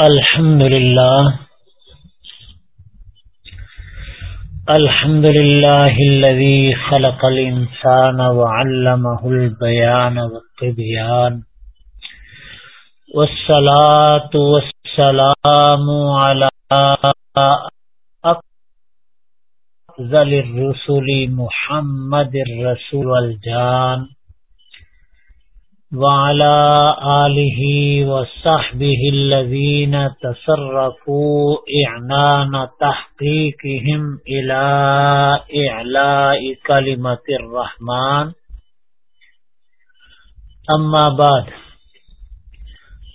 الحمد لله الحمد لله الذي خلق الإنسان وعلمه البيان والطبيان والصلاة والسلام على أفضل الرسل محمد الرسول الجان وعلى آله وصحبه الذين تصرفوا إعنان تحقيقهم إلى إعلاء كلمة الرحمن. أما بعد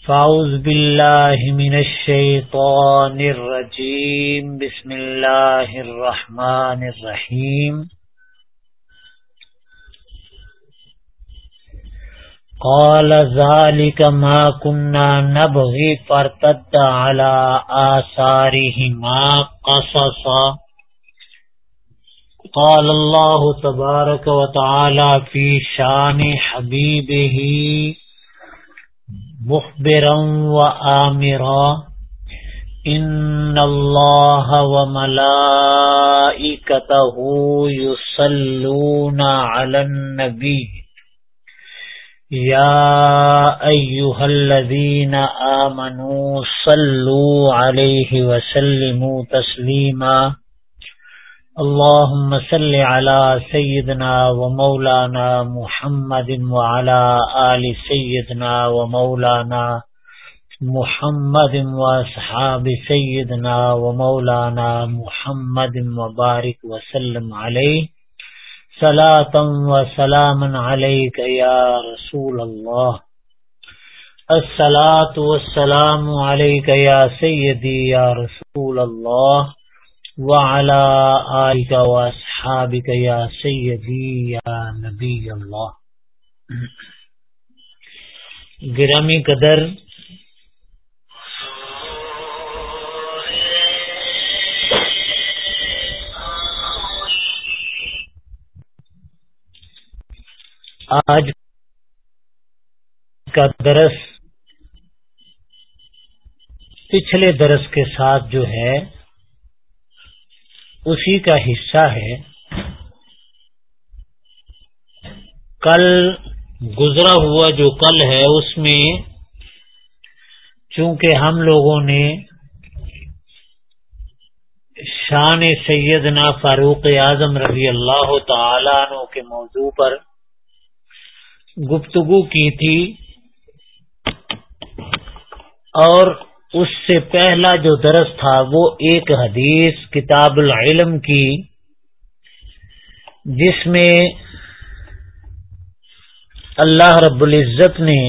فأعوذ بالله من الشيطان الرجيم. بسم الله الرحمن الرحيم. قال ذلك ما كنا نبغي فارتد على آثارهما قصصا. قال الله تبارك وتعالى في شان حبيبه مخبرا وآمرا. إن الله وملائكته يصلون على النبي. یا ایوہ الذین آمنوا صلوا علیہ وسلموا تسلیما اللهم صل على سيدنا ومولانا محمد وعلى آل سيدنا ومولانا محمد واصحاب سيدنا ومولانا محمد وبارك وسلم عليه. سلاتم و سلام علیک یا رسول اللہ۔ السلاۃ والسلام علیک یا سیدی یا رسول اللہ۔ وعلى آلك واصحابك يا سيدي يا نبي الله گرامی قدر آج کا درس پچھلے درس کے ساتھ جو ہے، اسی کا حصہ ہے۔ کل گزرا ہوا جو کل ہے، اس میں چونکہ ہم لوگوں نے شان سیدنا فاروق اعظم رضی اللہ تعالیٰ عنہ کے موضوع پر گفتگو کی تھی اور اس سے پہلا جو درس تھا وہ ایک حدیث کتاب العلم کی، جس میں اللہ رب العزت نے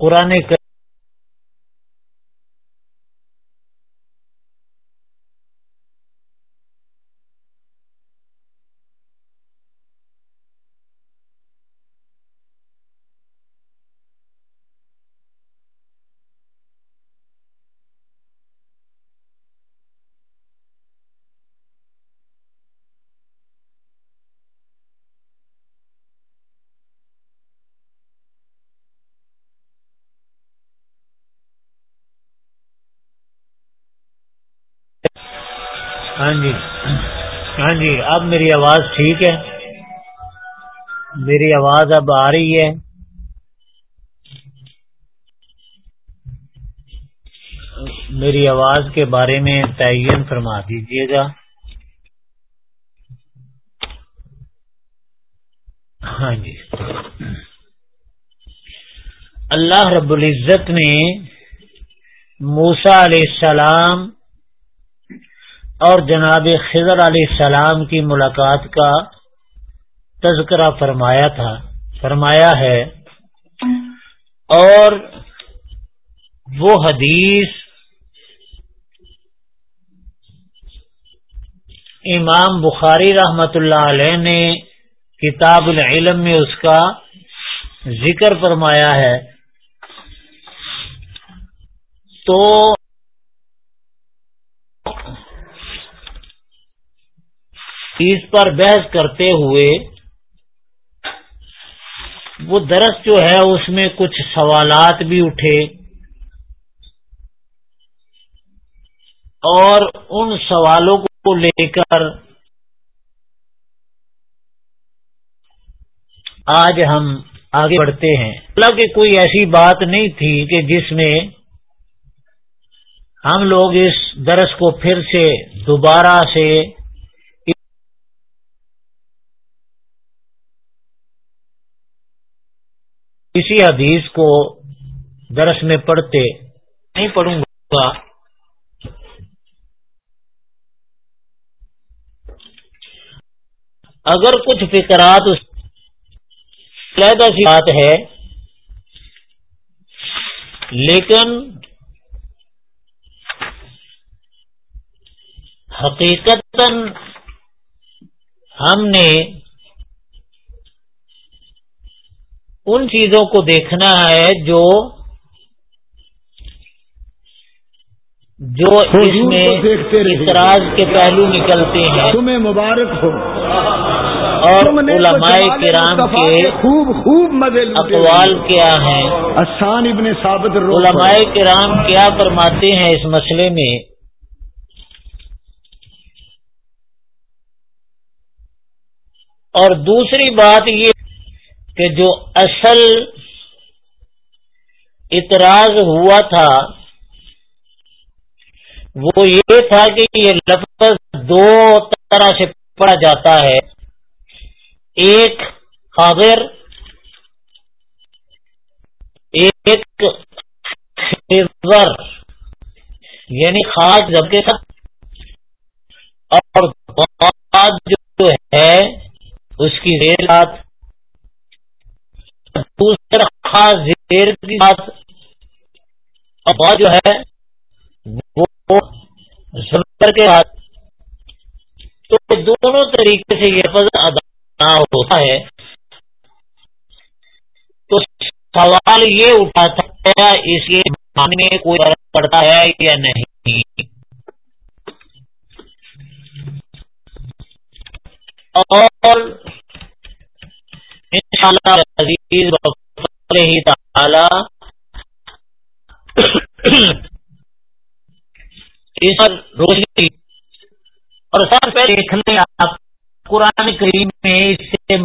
قرآن ہاں جی۔ ہاں جی اب میری آواز ٹھیک ہے؟ میری آواز اب آ رہی ہے۔ میری آواز کے بارے میں تعین فرما دیجیے گا۔ ہاں جی۔ اللہ رب العزت نے موسا علیہ السلام اور جناب خضر علیہ السلام کی ملاقات کا تذکرہ فرمایا تھا، فرمایا ہے۔ اور وہ حدیث امام بخاری رحمت اللہ علیہ نے کتاب العلم میں اس کا ذکر فرمایا ہے۔ تو اس پر بحث کرتے ہوئے وہ درس جو ہے اس میں کچھ سوالات بھی اٹھے اور ان سوالوں کو لے کر آج ہم آگے بڑھتے ہیں۔ کہ کوئی ایسی بات نہیں تھی کہ جس میں ہم لوگ اس درس کو پھر سے دوبارہ سے کسی حدیث کو درس میں پڑھتے نہیں پڑھوں گا۔ اگر کچھ فکرات سی بات ہے، لیکن حقیقت ہم نے ان چیزوں کو دیکھنا ہے جو جو اس میں اعتراض کے پہلو نکلتے ہیں۔ تمہیں مبارک ہو۔ اور علماء کرام کے خوب خوب مزے اقوال کیا ہیں؟ آسان ابن ثابت علماء کرام کیا فرماتے ہیں اس مسئلے میں؟ اور دوسری بات یہ کہ جو اصل اعتراض ہوا تھا، وہ یہ تھا کہ یہ لفظ دو طرح سے پڑھا جاتا ہے۔ ایک خاغر ایک خضر یعنی خاص جب کے ساتھ۔ اور بعد جو ہے، اس کی ریلات دوسرا خاص زیر کی بات اور جو ہے، وہ زبر کے بعد تو دونوں طریقے سے یہ فضل ادا ہوتا ہے۔ تو سوال یہ اٹھاتا ہے، اس کے ماننے کوئی فرق پڑتا ہے یا نہیں؟ اور عزیز تعالی اس پر روشنی اور سب پہ دیکھ لیں آپ، قرآن کریم میں اس سے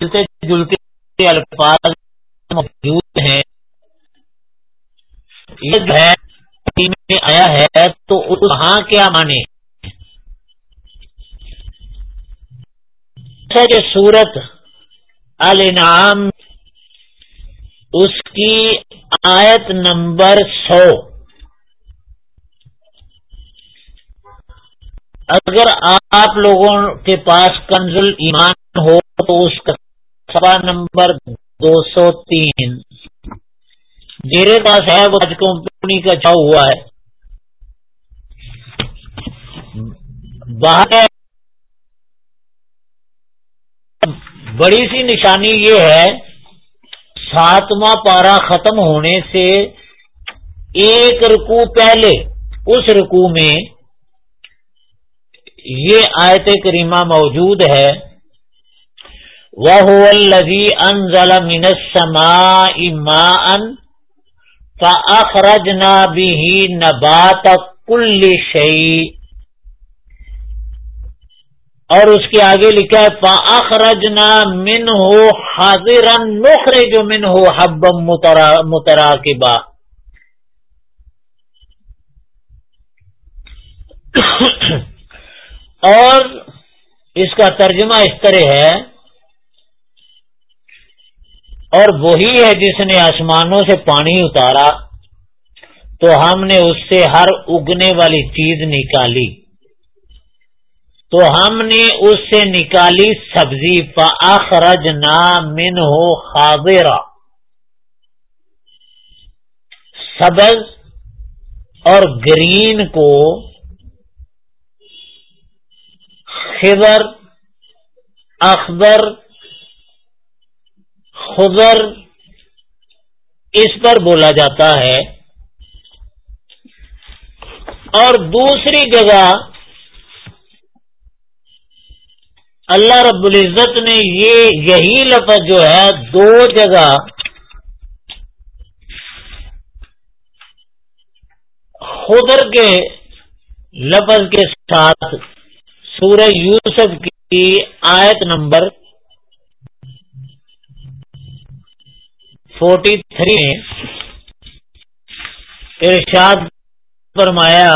ملتے جلتے الفاظ موجود ہیں۔ یہ ہے آیا ہے تو وہاں کیا مانے جو سورت الانعام اس کی آیت نمبر سو۔ اگر آپ لوگوں کے پاس کنزل ایمان ہو تو اس کا سوا نمبر دو سو تین۔ میرے پاس ہے، وہ آج کمپنی کا چھا ہوا ہے۔ باہر بڑی سی نشانی یہ ہے، ساتواں پارا ختم ہونے سے ایک رکو پہلے، اس رکو میں یہ آیت کریمہ موجود ہے وہ الذي انزل من السماء ماء فاخرجنا به نبات كل شيء اور اس کے آگے لکھا ہے پاخرجنا من ہو حاضر نوخرے جو من ہو حب مترا کے با اور اس کا ترجمہ اس طرح ہے، اور وہی ہے جس نے آسمانوں سے پانی اتارا، تو ہم نے اس سے ہر اگنے والی چیز نکالی۔ تو ہم نے اس سے نکالی سبزی فاخرج من ہو خاضرا۔ سبز اور گرین کو خبر اخبر خبر اس پر بولا جاتا ہے۔ اور دوسری جگہ اللہ رب العزت نے یہ یہی لفظ جو ہے دو جگہ خدر کے لفظ کے ساتھ سورہ یوسف کی آیت نمبر فورٹی تھری ارشاد فرمایا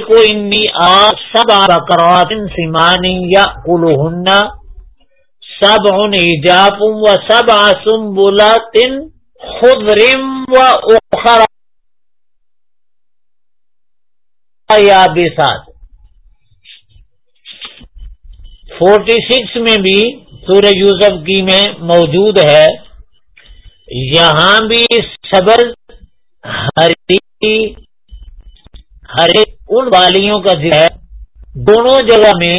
کو انی سب کرات سیمانی یا الہن سب ان ایجاب و سب آسم بولا تن خدرم و اخرا یا ساتھ۔ فورٹی سکس میں بھی سورہ یوسف کی میں موجود ہے۔ یہاں بھی صبر، ہری ہر ان والیوں کا ذکر ہے، دونوں جگہ میں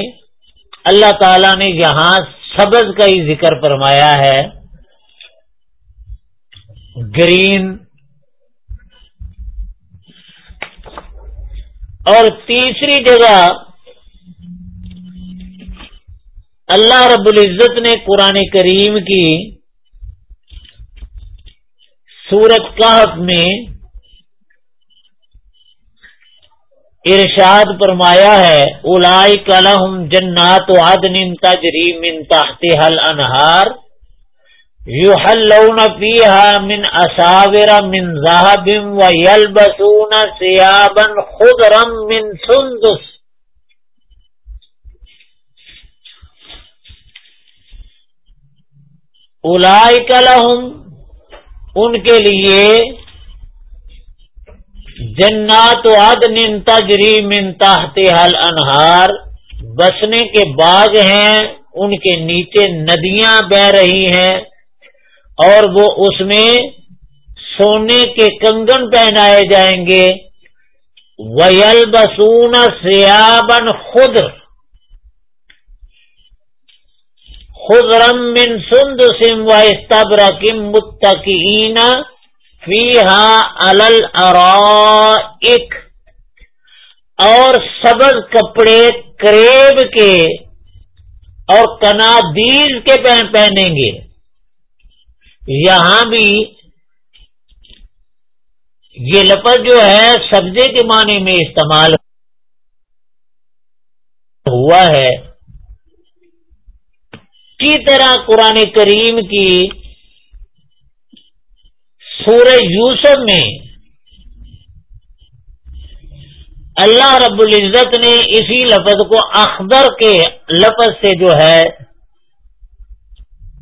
اللہ تعالی نے یہاں سبز کا ہی ذکر فرمایا ہے۔ گرین اور تیسری جگہ اللہ رب العزت نے قرآن کریم کی سورت کہف میں ارشاد فرمایا ہے الائی کلحم جنات عدن تجری من تحت حل انہار یو حلون فیہا من اساور من ذہب و یلبسون سیابا خضرا من سندس۔ لہم، ان کے لیے جنات عدن تجری من تحت حل انہار بسنے کے باغ ہیں، ان کے نیچے ندیاں بہ رہی ہیں، اور وہ اس میں سونے کے کنگن پہنائے جائیں گے۔ ویل بسون سیابن خود خزرم من سند سم و استبر کم متقین فیہا علل ارائک اور سبز کپڑے کریب کے اور کنادیز کے پہنیں گے۔ یہاں بھی یہ لفظ جو ہے سبزے کے معنی میں استعمال ہوا ہے۔ کی طرح قرآن کریم کی سورہ یوسف میں اللہ رب العزت نے اسی لفظ کو اخبر کے لفظ سے جو ہے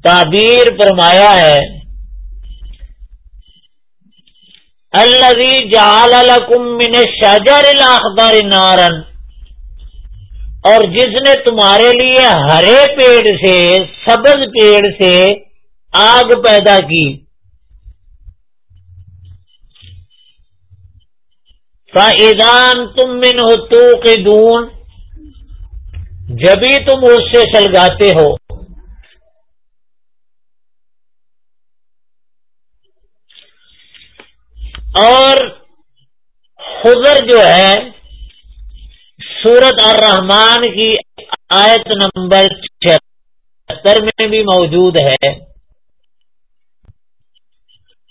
تعبیر فرمایا ہے۔ اللہ جال من شجر الاخبار نارن اور جس نے تمہارے لیے ہرے پیڑ سے، سبز پیڑ سے آگ پیدا کی۔ فائدان تم من ہو تو کے دون جبھی تم اس سے سلگاتے ہو۔ اور خضر جو ہے سورت الرحمان کی آیت نمبر چھہتر میں بھی موجود ہے۔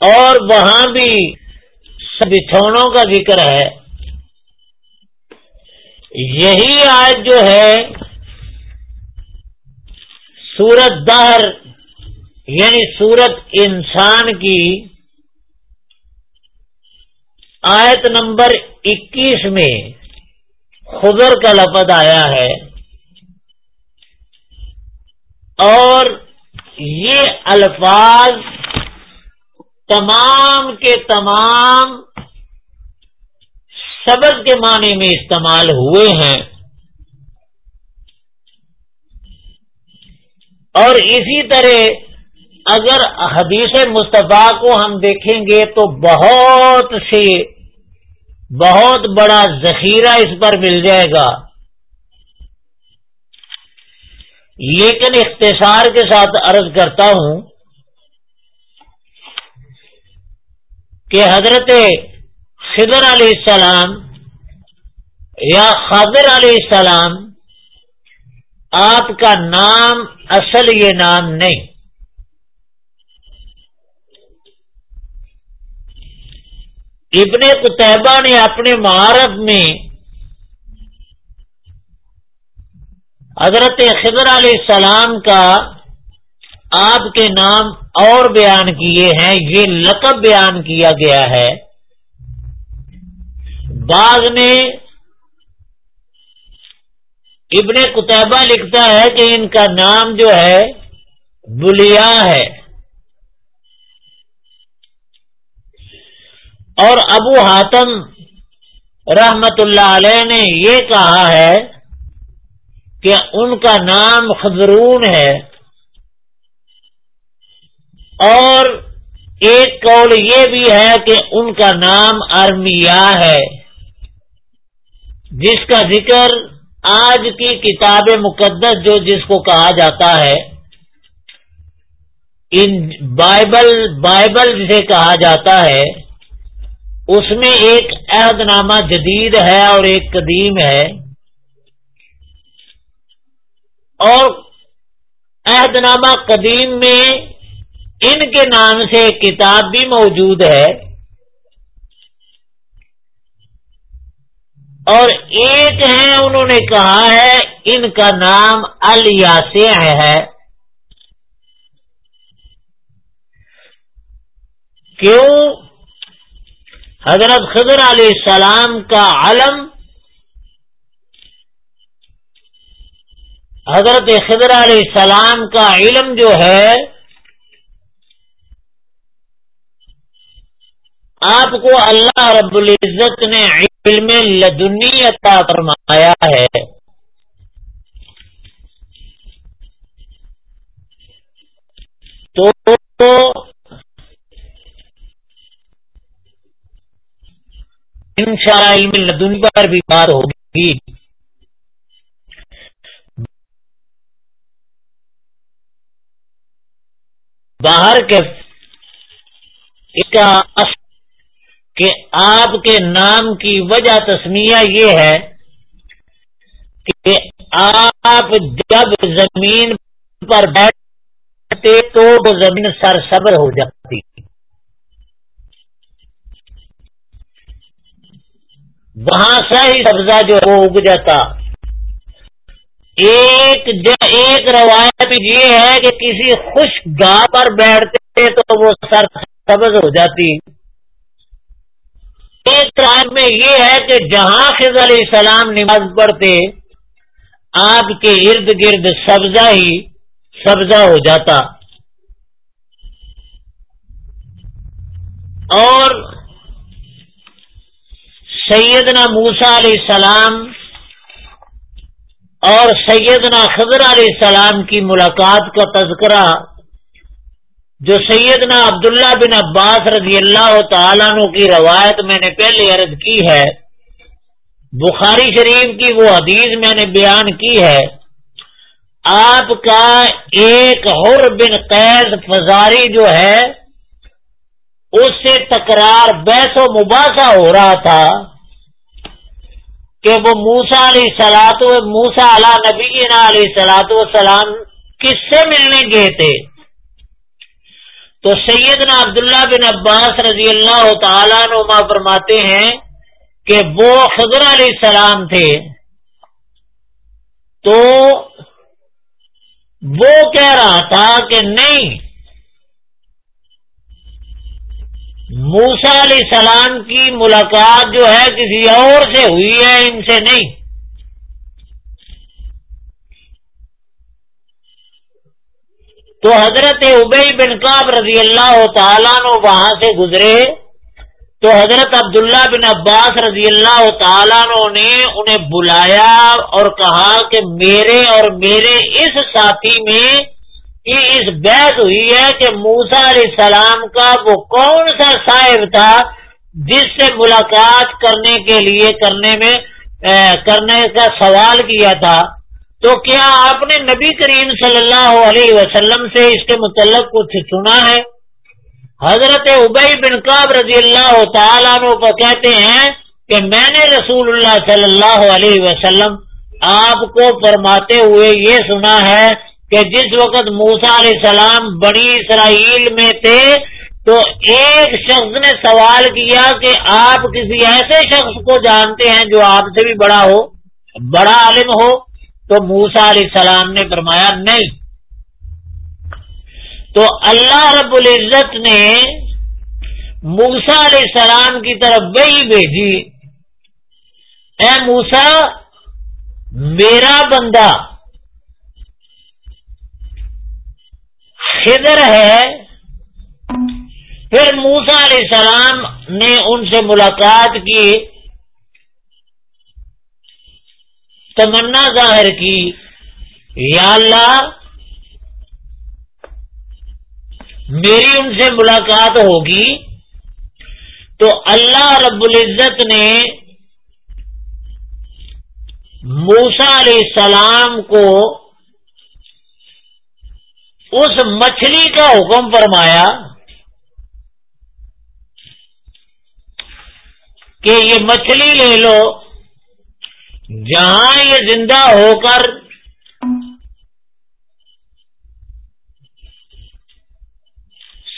اور وہاں بھی بچھوڑوں کا ذکر ہے۔ یہی آیت جو ہے، سورت دہر یعنی سورت انسان کی آیت نمبر اکیس میں خبر کا لفظ آیا ہے۔ اور یہ الفاظ تمام کے تمام سبز کے معنی میں استعمال ہوئے ہیں۔ اور اسی طرح اگر حدیث مصطفیٰ کو ہم دیکھیں گے تو بہت سی بہت بڑا ذخیرہ اس پر مل جائے گا۔ لیکن اختصار کے ساتھ عرض کرتا ہوں کہ حضرت خضر علیہ السلام یا خضر علیہ السلام آپ کا نام اصل یہ نام نہیں۔ ابن کتبہ نے اپنے معارف میں حضرت خضر علیہ السلام کا آپ کے نام اور بیان کیے ہیں، یہ لقب بیان کیا گیا ہے۔ بعض میں ابن کتبہ لکھتا ہے کہ ان کا نام جو ہے، بلیا ہے۔ اور ابو حاتم رحمت اللہ علیہ نے یہ کہا ہے کہ ان کا نام خزرون ہے۔ اور ایک قول یہ بھی ہے کہ ان کا نام ارمیا ہے، جس کا ذکر آج کی کتاب مقدس جو جس کو کہا جاتا ہے، ان بائبل بائبل جسے کہا جاتا ہے، اس میں ایک عہد نامہ جدید ہے اور ایک قدیم ہے۔ اور عہد نامہ قدیم میں ان کے نام سے ایک کتاب بھی موجود ہے۔ اور ایک ہے انہوں نے کہا ہے، ان کا نام الیاسے ہے۔ کیوں؟ حضرت خضر علیہ السلام کا علم۔ حضرت خضر علیہ السلام کا علم جو ہے آپ کو اللہ رب العزت نے علم لدنی عطا فرمایا ہے۔ تو ان شاء اللہ علم لدنی پر بھی بات ہوگی۔ باہر کے کہ آپ کے نام کی وجہ تسمیہ یہ ہے کہ آپ جب زمین پر بیٹھتے تو وہ زمین سر صبر ہو جاتی۔ وہاں سے ہی سبزہ جو وہ اگ جاتا۔ ایک ایک روایت یہ ہے کہ کسی خوش گاہ پر بیٹھتے تو وہ سر سبز ہو جاتی۔ ایک رائے میں یہ ہے کہ جہاں خز علیہ السلام نماز پڑھتے آپ کے ارد گرد سبزہ ہی سبزہ ہو جاتا۔ اور سیدنا موسا علیہ السلام اور سیدنا خضر علیہ السلام کی ملاقات کا تذکرہ جو سیدنا عبداللہ بن عباس رضی اللہ تعالیٰ عنہ کی روایت میں نے پہلے عرض کی ہے، بخاری شریف کی وہ حدیث میں نے بیان کی ہے، آپ کا ایک حر بن قید فضاری جو ہے، اس سے تکرار بیس و مباحثہ ہو رہا تھا کہ وہ موسا علیہ سلاط موسا علیہ نبی علیہ سلاط وسلام کس سے ملنے گئے تھے؟ تو سیدنا عبداللہ بن عباس رضی اللہ تعالیٰ نما فرماتے ہیں کہ وہ خضر علیہ السلام تھے۔ تو وہ کہہ رہا تھا کہ نہیں موسا علیہ السلام کی ملاقات جو ہے کسی اور سے ہوئی ہے، ان سے نہیں۔ تو حضرت ابئی بن کاب رضی اللہ تعالیٰ نے وہاں سے گزرے۔ تو حضرت عبداللہ بن عباس رضی اللہ تعالیٰ نے انہیں بلایا اور کہا کہ میرے اور میرے اس ساتھی میں یہ اس بحث ہوئی ہے کہ موسا علیہ السلام کا وہ کون سا صاحب تھا جس سے ملاقات کرنے کے لیے کرنے میں کرنے کا سوال کیا تھا۔ تو کیا آپ نے نبی کریم صلی اللہ علیہ وسلم سے اس کے متعلق کچھ سنا ہے؟ حضرت ابئی بن قاب رضی اللہ تعالیٰ کو کہتے ہیں کہ میں نے رسول اللہ صلی اللہ علیہ وسلم آپ کو فرماتے ہوئے یہ سنا ہے کہ جس وقت موسا علیہ السلام بڑی اسرائیل میں تھے، تو ایک شخص نے سوال کیا کہ آپ کسی ایسے شخص کو جانتے ہیں جو آپ سے بھی بڑا ہو، بڑا عالم ہو؟ تو موسا علیہ السلام نے فرمایا نہیں۔ تو اللہ رب العزت نے موسا علیہ السلام کی طرف وہی بھیجی۔ اے موسا میرا بندہ خضر ہے۔ پھر موسا علیہ السلام نے ان سے ملاقات کی۔ تمنا ظاہر کی۔ یا اللہ، میری ان سے ملاقات ہوگی۔ تو اللہ رب العزت نے موسا علیہ السلام کو اس مچھلی کا حکم فرمایا کہ یہ مچھلی لے لو۔ جہاں یہ زندہ ہو کر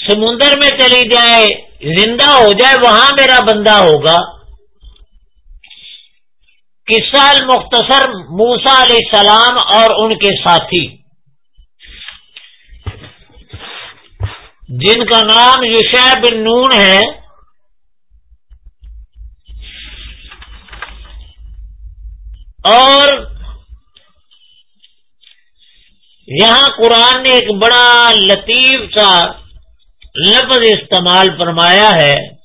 سمندر میں چلی جائے، زندہ ہو جائے، وہاں میرا بندہ ہوگا۔ قصہ مختصر موسا علیہ السلام اور ان کے ساتھی۔ جن کا نام یوشا بن نون ہے اور یہاں قرآن نے ایک بڑا لطیف سا لفظ استعمال فرمایا ہے۔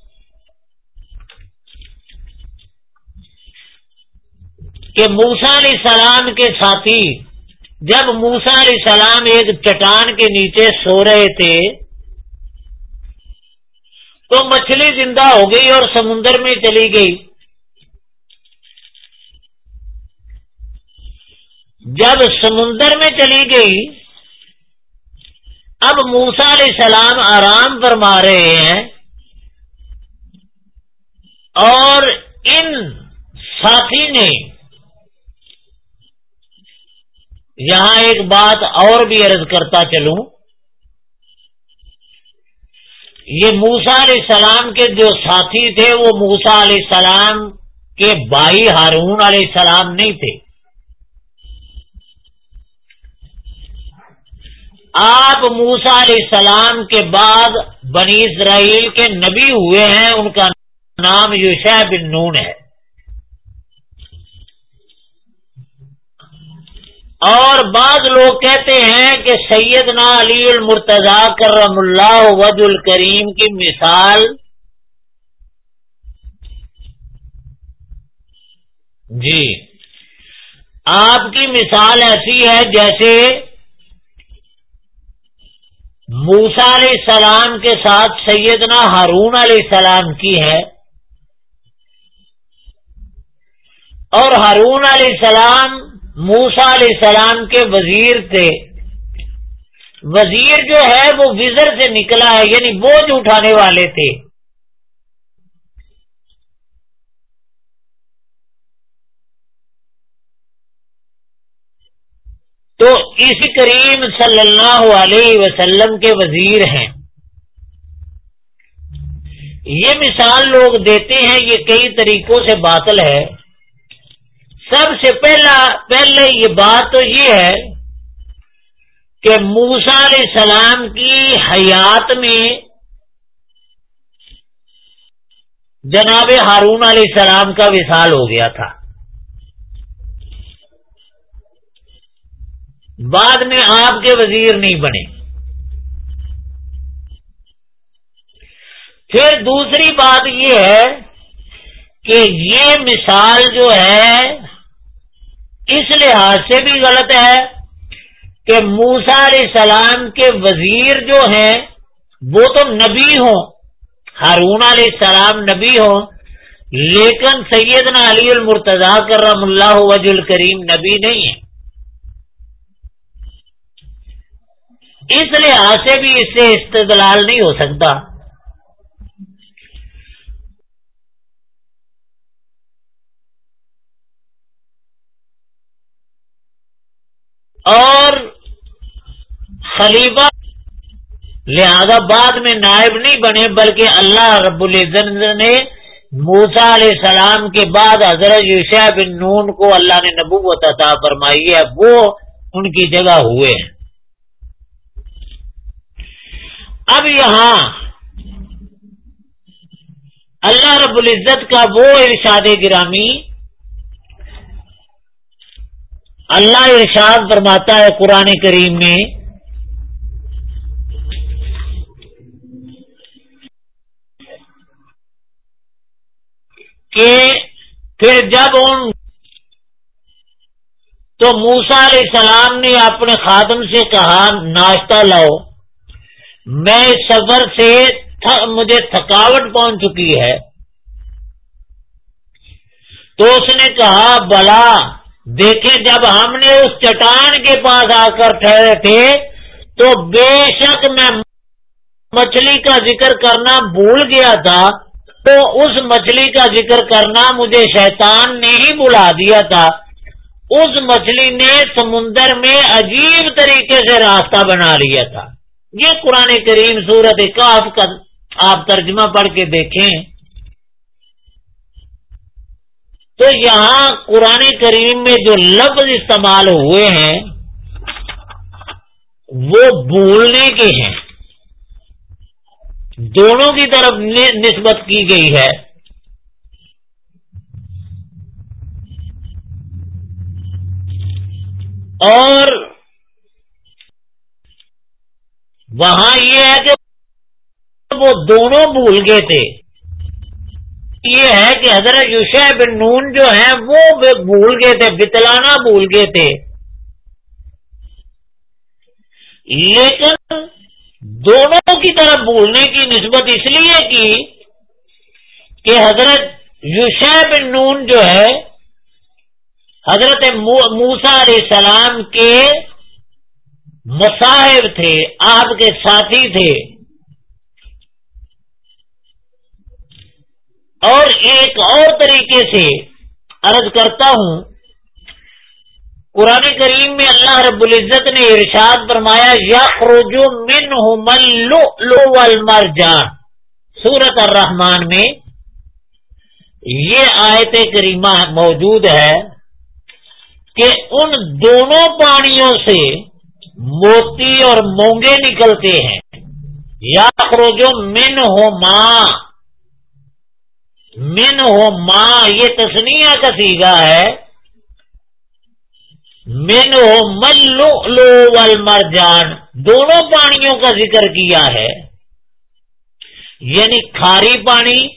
کہ موسا علیہ السلام کے ساتھی جب موسا علیہ السلام ایک چٹان کے نیچے سو رہے تھے، تو مچھلی زندہ ہو گئی اور سمندر میں چلی گئی۔ جب سمندر میں چلی گئی، اب موسا علیہ السلام آرام فرما رہے ہیں اور ان ساتھی نے یہاں ایک بات اور بھی عرض کرتا چلوں۔ یہ موسا علیہ السلام کے جو ساتھی تھے، وہ موسا علیہ السلام کے بھائی ہارون علیہ السلام نہیں تھے۔ آپ موسا علیہ السلام کے بعد بنی اسرائیل کے نبی ہوئے ہیں، ان کا نام یوشا بن نون ہے۔ اور بعض لوگ کہتے ہیں کہ سیدنا علی المرتضی کرم اللہ وج الکریم کی مثال۔ جی آپ کی مثال ایسی ہے جیسے موسا علیہ السلام کے ساتھ سیدنا ہارون علیہ السلام کی ہے اور ہارون علیہ السلام موسا علیہ السلام کے وزیر تھے۔ وزیر جو ہے وہ وزر سے نکلا ہے یعنی بوجھ اٹھانے والے تھے۔ تو اس کریم صلی اللہ علیہ وسلم کے وزیر ہیں۔ یہ مثال لوگ دیتے ہیں، یہ کئی طریقوں سے باطل ہے۔ سب سے پہلا، پہلے یہ بات تو یہ ہے کہ موسا علیہ السلام کی حیات میں جناب ہارون علیہ السلام کا وصال ہو گیا تھا۔ بعد میں آپ کے وزیر نہیں بنے۔ پھر دوسری بات یہ ہے کہ یہ مثال جو ہے، اس لحاظ سے بھی غلط ہے کہ موسا علیہ السلام کے وزیر جو ہیں، وہ تو نبی ہوں۔ ہارون علیہ السلام نبی ہوں، لیکن سیدنا علی المرتضی کرم اللہ وج الکریم نبی نہیں ہے اس لحاظ سے بھی اس سے استدلال نہیں ہو سکتا۔ اور خلیفہ لہذا بعد میں نائب نہیں بنے، بلکہ اللہ رب العزن نے موسا علیہ السلام کے بعد حضرت یوشا بن نون کو اللہ نے نبوت عطا فرمائی ہے، وہ ان کی جگہ ہوئے۔ ہیں اب یہاں اللہ رب العزت کا وہ ارشاد گرامی اللہ ارشاد فرماتا ہے قرآن کریم میں کہ پھر جب ان تو موسا علیہ السلام نے اپنے خادم سے کہا، ناشتہ لاؤ۔ میں اس سفر سے مجھے تھکاوٹ پہنچ چکی ہے۔ تو اس نے کہا، بلا، دیکھیں جب ہم نے اس چٹان کے پاس آ کر ٹھہرے تھے، تو بے شک میں مچھلی کا ذکر کرنا بھول گیا تھا۔ تو اس مچھلی کا ذکر کرنا مجھے شیطان نے ہی بلا دیا تھا۔ اس مچھلی نے سمندر میں عجیب طریقے سے راستہ بنا لیا تھا۔ یہ قرآن کریم صورت کاف کا آپ ترجمہ پڑھ کے دیکھیں تو یہاں قرآن کریم میں جو لفظ استعمال ہوئے ہیں وہ بولنے کے ہیں۔ دونوں کی طرف نسبت کی گئی ہے۔ اور وہاں یہ ہے کہ وہ دونوں بھول گئے تھے۔ یہ ہے کہ حضرت یوشا بن نون جو ہیں وہ بھول گئے تھے، بتلانا بھول گئے تھے۔ لیکن دونوں کی طرف بولنے کی نسبت اس لیے کی کہ حضرت یوشا بن نون جو ہے، حضرت موسا علیہ السلام کے مصاحب تھے، آپ کے ساتھی تھے۔ اور ایک اور طریقے سے عرض کرتا ہوں، قرآن کریم میں اللہ رب العزت نے ارشاد فرمایا یا خروجو من مر جان سورت الرحمان میں یہ آیت کریمہ موجود ہے کہ ان دونوں پانیوں سے موتی اور مونگے نکلتے ہیں۔ یا خروجو من ہو ماں۔ من ہو ماں، یہ تسنیا کا سیگا ہے۔ مینو ملو لو مرجان دونوں پانیوں کا ذکر کیا ہے۔ یعنی کھاری پانی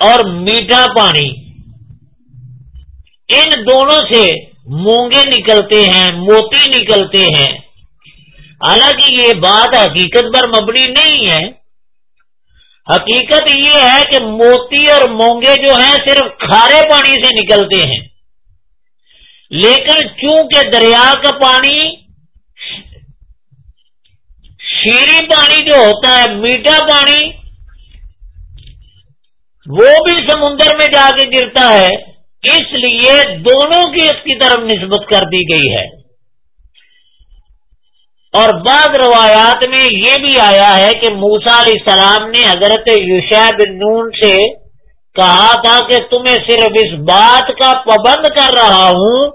اور میٹھا پانی۔ ان دونوں سے مونگے نکلتے ہیں، موتی نکلتے ہیں۔ حالانکہ یہ بات حقیقت پر مبنی نہیں ہے۔ حقیقت یہ ہے کہ موتی اور مونگے جو ہیں صرف کھارے پانی سے نکلتے ہیں۔ لیکن چونکہ دریا کا پانی شیری پانی جو ہوتا ہے، میٹھا پانی، وہ بھی سمندر میں جا کے گرتا ہے۔ اس لیے دونوں کی اس کی طرف نسبت کر دی گئی ہے۔ اور بعض روایات میں یہ بھی آیا ہے کہ موسا علیہ السلام نے حضرت یوشا بن نون سے کہا تھا کہ تمہیں صرف اس بات کا پابند کر رہا ہوں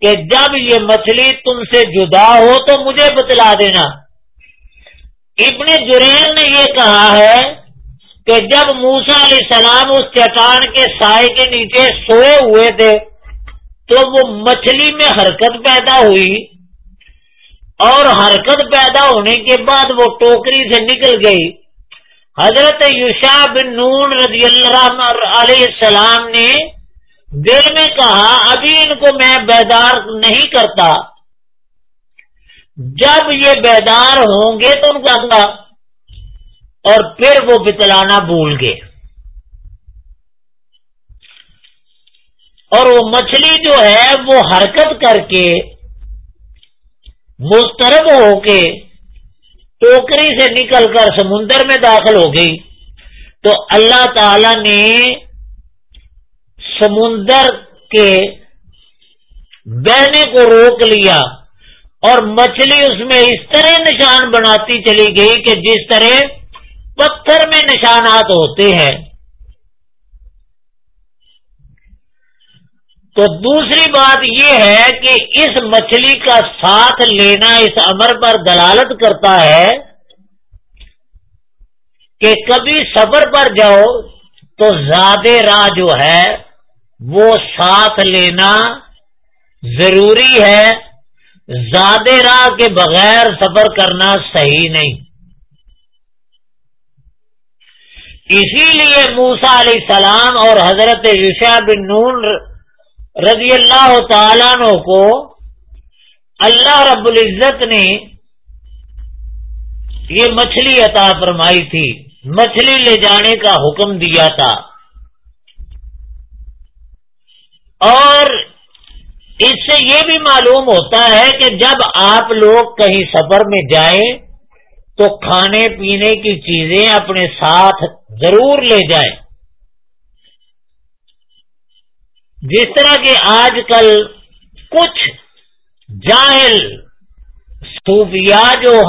کہ جب یہ مچھلی تم سے جدا ہو تو مجھے بتلا دینا۔ ابن جرین نے یہ کہا ہے کہ جب موسا علیہ السلام اس چٹان کے سائے کے نیچے سوئے ہوئے تھے، تو وہ مچھلی میں حرکت پیدا ہوئی اور حرکت پیدا ہونے کے بعد وہ ٹوکری سے نکل گئی۔ حضرت یوشا بن نون رضی اللہ علیہ السلام نے دل میں کہا، ابھی ان کو میں بیدار نہیں کرتا۔ جب یہ بیدار ہوں گے تو ان کا اور پھر وہ بتلانا بھول گئے۔ اور وہ مچھلی جو ہے وہ حرکت کر کے مسترب ہو کے ٹوکری سے نکل کر سمندر میں داخل ہو گئی۔ تو اللہ تعالی نے سمندر کے بہنے کو روک لیا اور مچھلی اس میں اس طرح نشان بناتی چلی گئی کہ جس طرح پتھر میں نشانات ہوتے ہیں۔ تو دوسری بات یہ ہے کہ اس مچھلی کا ساتھ لینا اس امر پر دلالت کرتا ہے کہ کبھی سفر پر جاؤ تو زیادہ راہ جو ہے وہ ساتھ لینا ضروری ہے۔ زیادہ راہ کے بغیر سفر کرنا صحیح نہیں۔ اسی لیے موسا علیہ السلام اور حضرت یوشا بن نون رضی اللہ تعالیٰ نو کو اللہ رب العزت نے یہ مچھلی عطا فرمائی تھی۔ مچھلی لے جانے کا حکم دیا تھا۔ اور اس سے یہ بھی معلوم ہوتا ہے کہ جب آپ لوگ کہیں سفر میں جائیں تو کھانے پینے کی چیزیں اپنے ساتھ ضرور لے جائیں جس طرح کے آج کل کچھ جاہل صوفیاء جو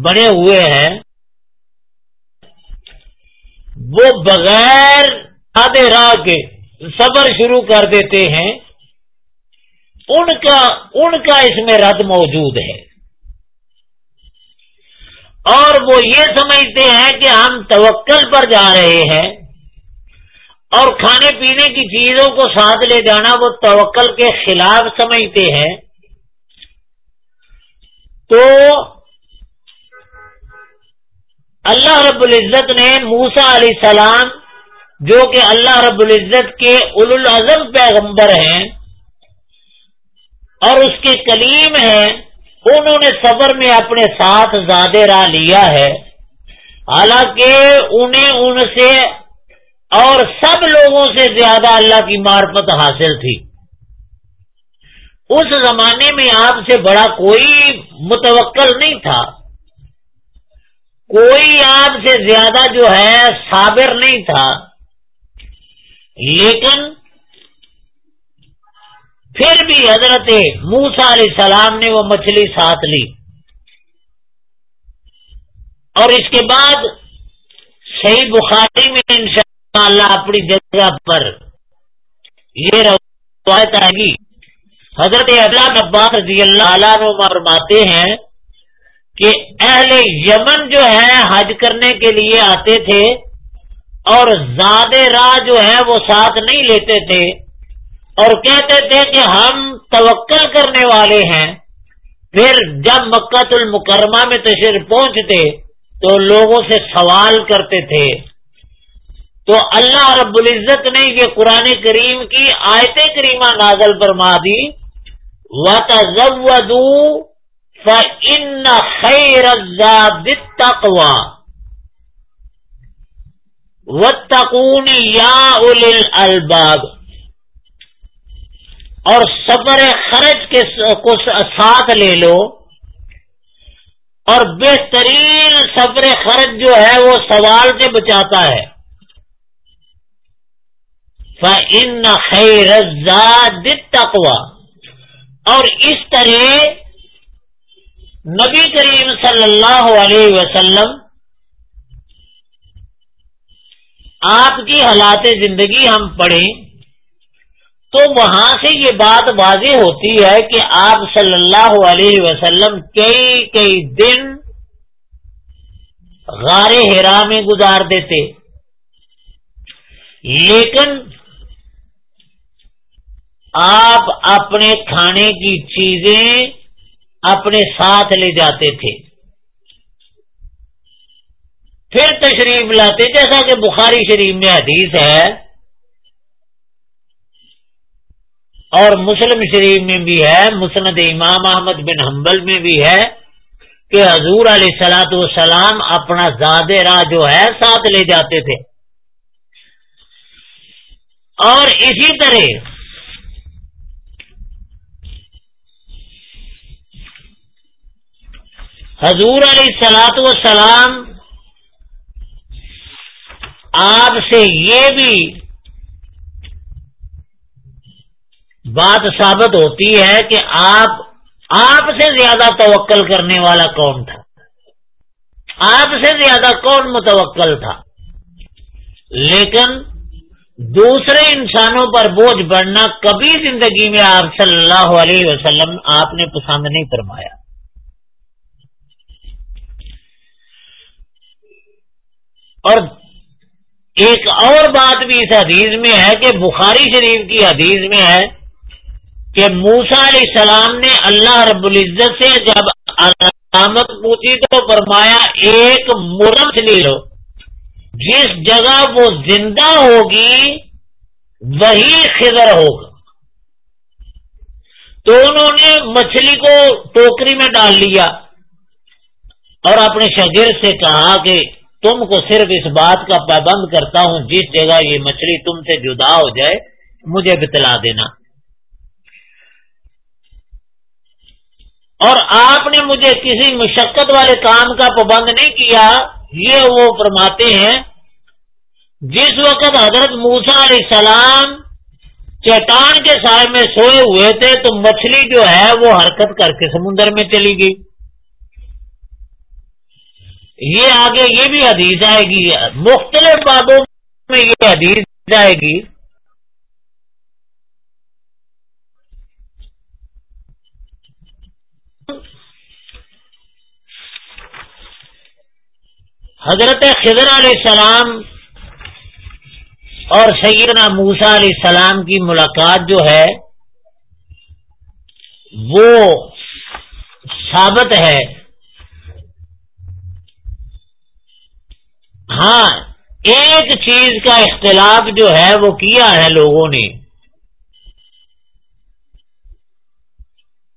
بنے ہوئے ہیں، وہ بغیر آدھے راہ کے صبر شروع کر دیتے ہیں۔ ان کا ان کا اس میں رد موجود ہے۔ اور وہ یہ سمجھتے ہیں کہ ہم توکل پر جا رہے ہیں اور کھانے پینے کی چیزوں کو ساتھ لے جانا وہ توکل کے خلاف سمجھتے ہیں، تو اللہ رب العزت نے موسا علیہ السلام جو کہ اللہ رب العزت کے اول العظم پیغمبر ہیں اور اس کے کلیم ہیں انہوں نے صبر میں اپنے ساتھ زیادہ راہ لیا ہے۔ حالانکہ انہیں ان سے اور سب لوگوں سے زیادہ اللہ کی مارفت حاصل تھی۔ اس زمانے میں آپ سے بڑا کوئی متوکل نہیں تھا۔ کوئی آپ سے زیادہ جو ہے صابر نہیں تھا۔ لیکن پھر بھی حضرت موسا علیہ السلام نے وہ مچھلی ساتھ لی۔ اور اس کے بعد صحیح بخاری میں انشاء اللہ اپنی جگہ پر یہ روایت آئے گی۔ حضرت اللہ عباس رضی اللہ فرماتے ہیں کہ اہل یمن جو ہے حج کرنے کے لیے آتے تھے اور زیادہ راہ جو ہے وہ ساتھ نہیں لیتے تھے۔ اور کہتے تھے کہ ہم توکل کرنے والے ہیں۔ پھر جب مکہ المکرمہ میں تشریف پہنچتے تو لوگوں سے سوال کرتے تھے۔ تو اللہ رب العزت نے یہ قرآن کریم کی آیت کریمہ نازل فرما دی۔ فَإِنَّ خَيْرَ الزَّادِ التَّقْوَى۔ وَاتَّقُونِ يَا أُولِي الْأَلْبَابِ۔ اور صبر خرچ کے کو ساتھ لے لو اور بہترین صبر خرچ جو ہے وہ سوال سے بچاتا ہے۔ ان خیر تقوا اور اس طرح نبی کریم صلی اللہ علیہ وسلم آپ کی حالات زندگی ہم پڑھیں۔ تو وہاں سے یہ بات واضح ہوتی ہے کہ آپ صلی اللہ علیہ وسلم کئی کئی دن غار ہرا میں گزار دیتے۔ لیکن آپ اپنے کھانے کی چیزیں اپنے ساتھ لے جاتے تھے۔ پھر تشریف لاتے، جیسا کہ بخاری شریف میں حدیث ہے اور مسلم شریف میں بھی ہے، مسند امام احمد بن حنبل میں بھی ہے کہ حضور علیہ سلاۃ والسلام اپنا زیادہ راہ جو ہے ساتھ لے جاتے تھے۔ اور اسی طرح حضور علیہ سلاط و سلام آپ سے یہ بھی بات ثابت ہوتی ہے کہ آپ آپ سے زیادہ توکل کرنے والا کون تھا؟ آپ سے زیادہ کون متوکل تھا؟ لیکن دوسرے انسانوں پر بوجھ بڑھنا کبھی زندگی میں آپ صلی اللہ علیہ وسلم آپ نے پسند نہیں فرمایا۔ اور ایک اور بات بھی اس حدیث میں ہے کہ بخاری شریف کی حدیث میں ہے کہ موسا علیہ السلام نے اللہ رب العزت سے جب علامت پوچھی تو فرمایا، ایک مرم لے لو، جس جگہ وہ زندہ ہوگی، وہی خضر ہوگا۔ تو انہوں نے مچھلی کو ٹوکری میں ڈال لیا اور اپنے شگر سے کہا کہ تم کو صرف اس بات کا پابند کرتا ہوں، جس جگہ یہ مچھلی تم سے جدا ہو جائے، مجھے بتلا دینا۔ اور آپ نے مجھے کسی مشقت والے کام کا پابند نہیں کیا، یہ وہ فرماتے ہیں، جس وقت حضرت موسا علیہ السلام چٹان کے سائے میں سوئے ہوئے تھے، تو مچھلی جو ہے وہ حرکت کر کے سمندر میں چلی گئی۔ یہ آگے یہ بھی حدیث آئے گی، مختلف بابوں میں یہ حدیث آئے گی۔ حضرت خضر علیہ السلام اور سیدنا موسا علیہ السلام کی ملاقات جو ہے، وہ ثابت ہے۔ ہاں ایک چیز کا اختلاف جو ہے، وہ کیا ہے لوگوں نے؟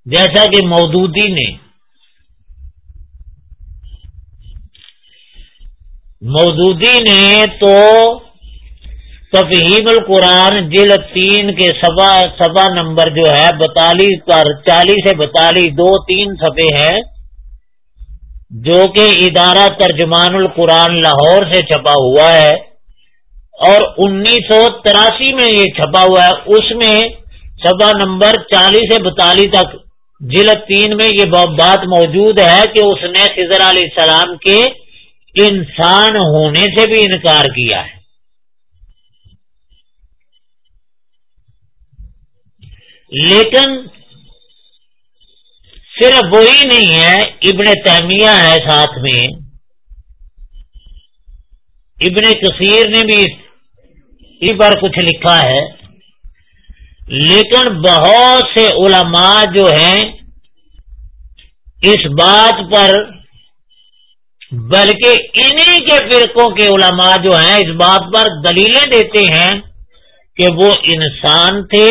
جیسا کہ مودودی نے مودودی نے تو تفہیم القرآن جل تین کے سبا سبا نمبر جو ہے بتالیس پر چالیس سے بتالیس دو تین سفے ہیں، جو کہ ادارہ ترجمان القرآن لاہور سے چھپا ہوا ہے اور انیس سو تراسی میں یہ چھپا ہوا ہے۔ اس میں سبا نمبر چالیس سے بتالیس تک جلد تین میں یہ بات موجود ہے کہ اس نے خضر علیہ السلام کے انسان ہونے سے بھی انکار کیا ہے۔ لیکن صرف وہی نہیں ہے، ابن تیمیہ ہے ساتھ میں۔ ابن کثیر نے بھی اس پر کچھ لکھا ہے۔ لیکن بہت سے علماء جو ہیں، اس بات پر بلکہ انہی کے فرقوں کے علماء جو ہیں اس بات پر دلیلیں دیتے ہیں کہ وہ انسان تھے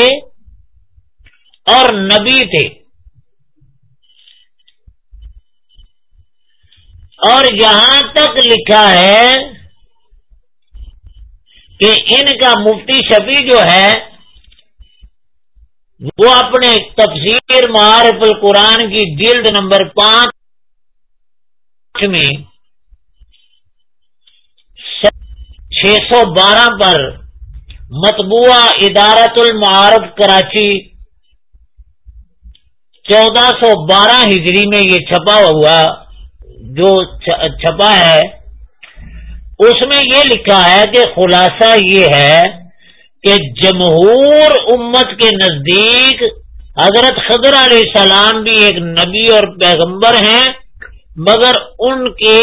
اور نبی تھے۔ اور یہاں تک لکھا ہے کہ ان کا مفتی شفیع جو ہے، وہ اپنے تفسیر معارف القرآن کی جلد نمبر پانچ میں چھ سو بارہ پر مطبوعہ ادارت المعارف کراچی، چودہ سو بارہ ہجری میں یہ چھپا ہوا، جو چھپا ہے، اس میں یہ لکھا ہے کہ خلاصہ یہ ہے کہ جمہور امت کے نزدیک حضرت خضر علیہ السلام بھی ایک نبی اور پیغمبر ہیں، مگر ان کے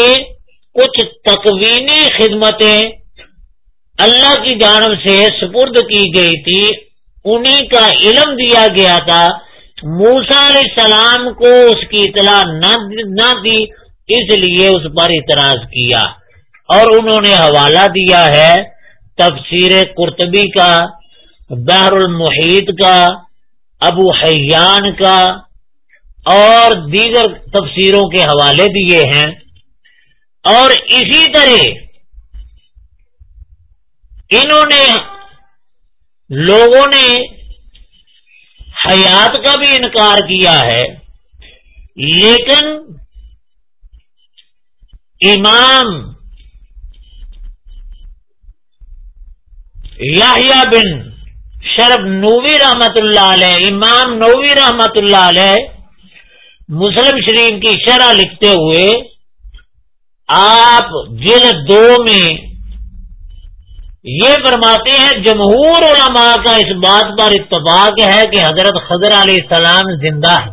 کچھ تکوینی خدمتیں اللہ کی جانب سے سپرد کی گئی تھی، انہی کا علم دیا گیا تھا۔ موسا علیہ السلام کو اس کی اطلاع نہ دی اس لیے اس پر اعتراض کیا۔ اور انہوں نے حوالہ دیا ہے تفسیر قرطبی کا بحر المحیط کا، ابو حیان کا، اور دیگر تفسیروں کے حوالے دیے ہیں۔ اور اسی طرح انہوں نے لوگوں نے حیات کا بھی انکار کیا ہے، لیکن امام یاہیا بن شرف نووی رحمت اللہ علیہ، امام نووی رحمت اللہ علیہ مسلم شریف کی شرح لکھتے ہوئے آپ جلد دو میں یہ فرماتے ہیں جمہور علماء کا اس بات پر اتفاق ہے کہ حضرت خضر علیہ السلام زندہ ہے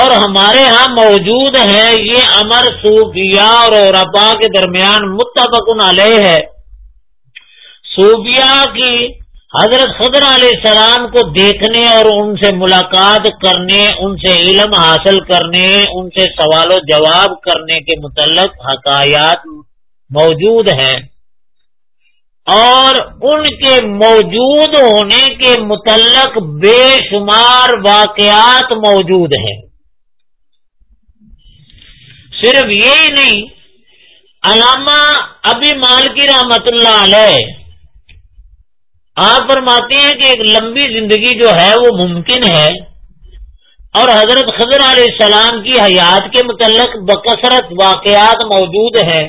اور ہمارے ہاں موجود ہے یہ امر صوفیہ اور ربا کے درمیان متفق علیہ ہے۔ صوفیہ کی حضرت خضر علیہ السلام کو دیکھنے اور ان سے ملاقات کرنے، ان سے علم حاصل کرنے، ان سے سوال و جواب کرنے کے متعلق حقایات موجود ہیں اور ان کے موجود ہونے کے متعلق بے شمار واقعات موجود ہیں۔ صرف یہی نہیں، علامہ ابھی مالکی رحمت اللہ علیہ آپ فرماتے ہیں کہ ایک لمبی زندگی جو ہے وہ ممکن ہے اور حضرت خضر علیہ السلام کی حیات کے متعلق بکثرت واقعات موجود ہیں۔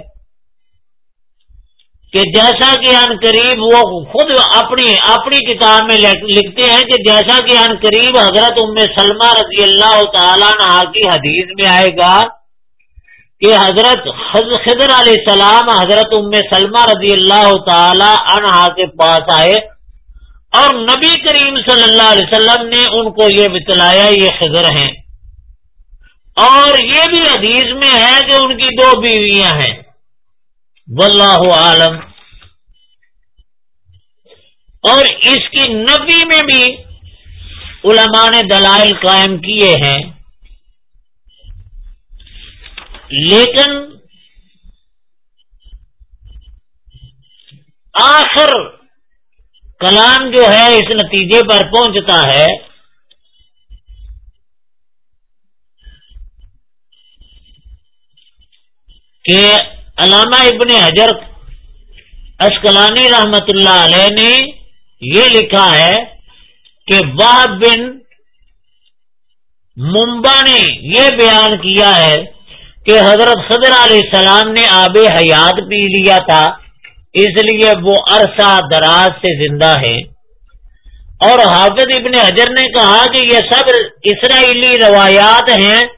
کہ جیسا کہ ان قریب وہ خود اپنی اپنی کتاب میں لکھتے ہیں کہ جیسا کہ ان قریب حضرت ام سلمہ رضی اللہ تعالیٰ نہ کی حدیث میں آئے گا کہ حضرت خضر علیہ السلام حضرت ام سلمہ رضی اللہ تعالی عنہا کے پاس آئے اور نبی کریم صلی اللہ علیہ وسلم نے ان کو یہ بتلایا یہ خضر ہیں اور یہ بھی حدیث میں ہے کہ ان کی دو بیویاں ہیں۔ واللہ عالم۔ اور اس کی نبی میں بھی علماء نے دلائل قائم کیے ہیں۔ لیکن آخر کلام جو ہے اس نتیجے پر پہنچتا ہے۔ کہ علامہ ابن حجر اشکلانی رحمت اللہ علیہ نے یہ لکھا ہے کہ وہ بن ممبا نے یہ بیان کیا ہے کہ حضرت صدر علیہ السلام نے آب حیات پی لیا تھا، اس لیے وہ عرصہ دراز سے زندہ ہے۔ اور حافظ ابن حجر نے کہا کہ یہ سب اسرائیلی روایات ہیں۔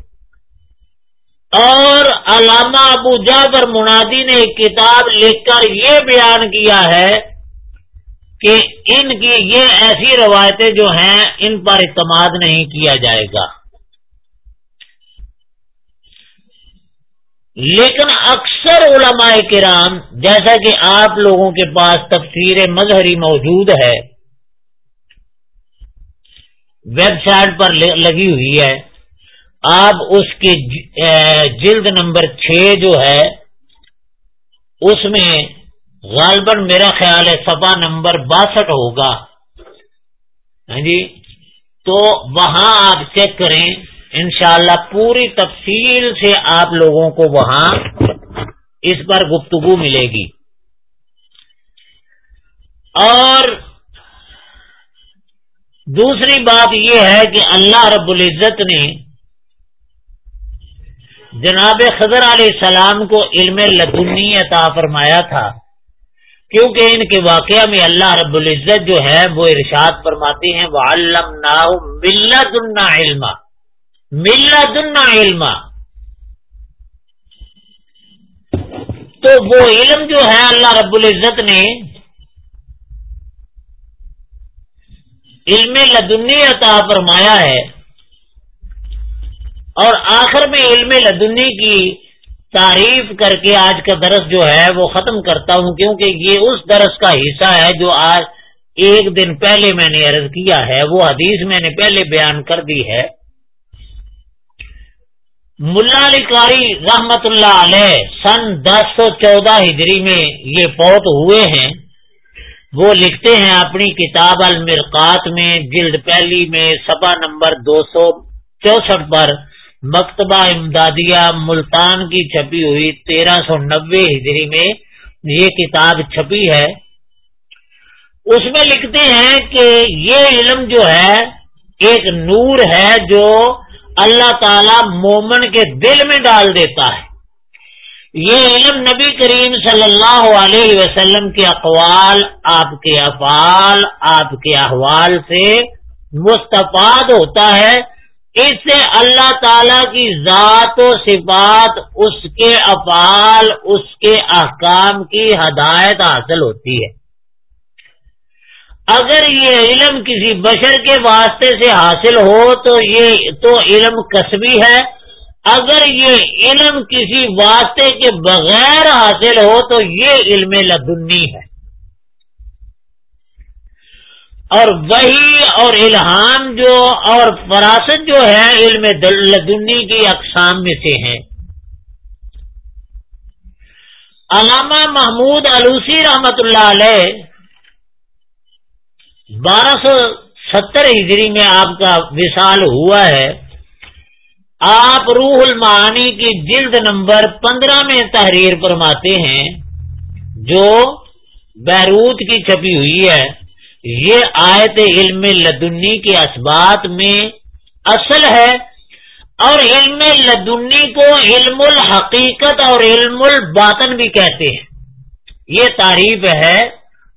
اور علامہ ابو جعفر منادی نے ایک کتاب لکھ کر یہ بیان کیا ہے کہ ان کی یہ ایسی روایتیں جو ہیں، ان پر اعتماد نہیں کیا جائے گا۔ لیکن اکثر علماء کرام، جیسا کہ آپ لوگوں کے پاس تفسیر مظہری موجود ہے، ویب سائٹ پر لگی ہوئی ہے۔ آپ اس کی جلد نمبر چھ جو ہے، اس میں غالباً میرا خیال ہے سفا نمبر باسٹھ ہوگا۔ ہاں جی؟ تو وہاں آپ چیک کریں، انشاءاللہ پوری تفصیل سے آپ لوگوں کو وہاں اس پر گفتگو ملے گی۔ اور دوسری بات یہ ہے کہ اللہ رب العزت نے جناب خضر علیہ السلام کو علم لدنی عطا فرمایا تھا، کیونکہ ان کے واقعہ میں اللہ رب العزت جو ہے، وہ ارشاد فرماتے ہیں وہ علم نا علم ملا دن علم تو وہ علم جو ہے، اللہ رب العزت نے علم لدنی عطا فرمایا ہے۔ اور آخر میں علم لدنی کی تعریف کر کے آج کا درس جو ہے وہ ختم کرتا ہوں، کیونکہ یہ اس درس کا حصہ ہے جو آج ایک دن پہلے میں نے عرض کیا ہے۔ وہ حدیث میں نے پہلے بیان کر دی ہے۔ ملا علی قاری رحمت اللہ علیہ سن دس سو چودہ ہجری میں یہ پوت ہوئے ہیں۔ وہ لکھتے ہیں اپنی کتاب المرقات میں، جلد پہلی میں سبا نمبر دو سو چونسٹھ پر۔ مکتبہ امدادیہ ملتان کی چھپی ہوئی تیرہ سو نبے ہجری میں یہ کتاب چھپی ہے۔ اس میں لکھتے ہیں کہ یہ علم جو ہے ایک نور ہے جو اللہ تعالی مومن کے دل میں ڈال دیتا ہے۔ یہ علم نبی کریم صلی اللہ علیہ وسلم کے اقوال، آپ کے افعال، آپ کے احوال سے مستفاد ہوتا ہے۔ اس سے اللہ تعالی کی ذات و صفات، اس کے افعال، اس کے احکام کی ہدایت حاصل ہوتی ہے۔ اگر یہ علم کسی بشر کے واسطے سے حاصل ہو تو یہ تو علم کسبی ہے۔ اگر یہ علم کسی واسطے کے بغیر حاصل ہو تو یہ علم لدنی ہے۔ اور وہی اور الہام جو اور فراست جو ہے علم لدنی کی اقسام میں سے ہیں۔ علامہ محمود علوسی رحمت اللہ علیہ بارہ سو ستر ہجری میں آپ کا وصال ہوا ہے۔ آپ روح المعانی کی جلد نمبر پندرہ میں تحریر فرماتے ہیں جو بیروت کی چھپی ہوئی ہے۔ یہ آیت علم لدنی کے اسبات میں اصل ہے اور علم لدنی کو علم الحقیقت اور علم الباطن بھی کہتے ہیں۔ یہ تعریف ہے